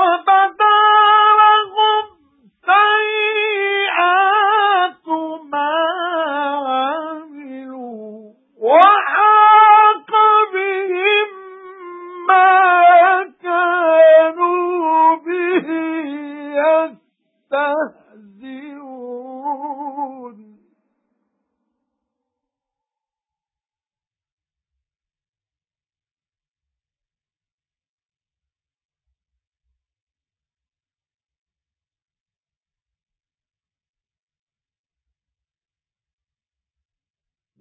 فَتَدَارَكُمْ سَيِّئَاتُ مَا عَمِلُوا وَحَاقَ بِهِمْ مَا كَانُوا بِهِ يَسْتَهْزِئُونَ.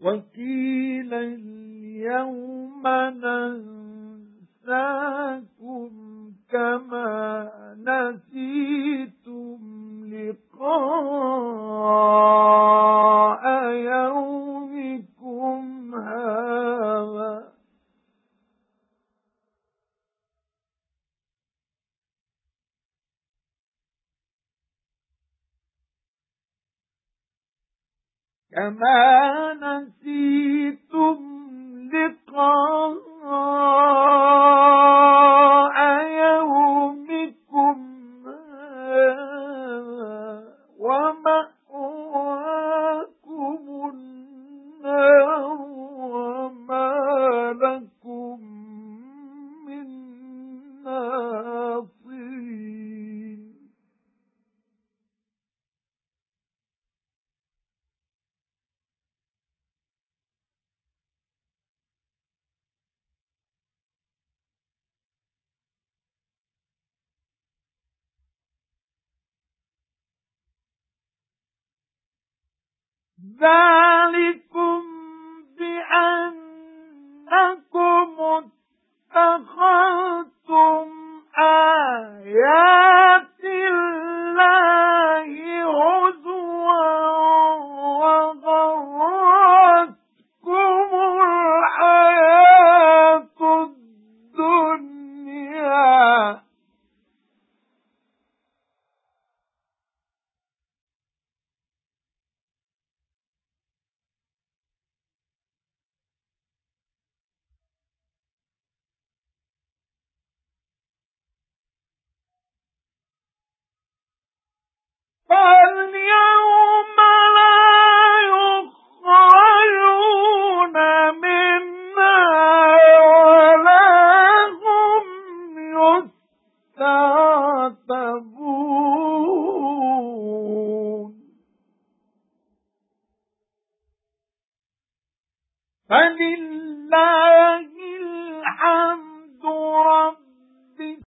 وَقِيلَ الْيَوْمَ نَنسَاكُمْ كَمَا نَسِيتُمْ لِقَاءَ Valley فَلِلَّهِ الْحَمْدُ رَبِّ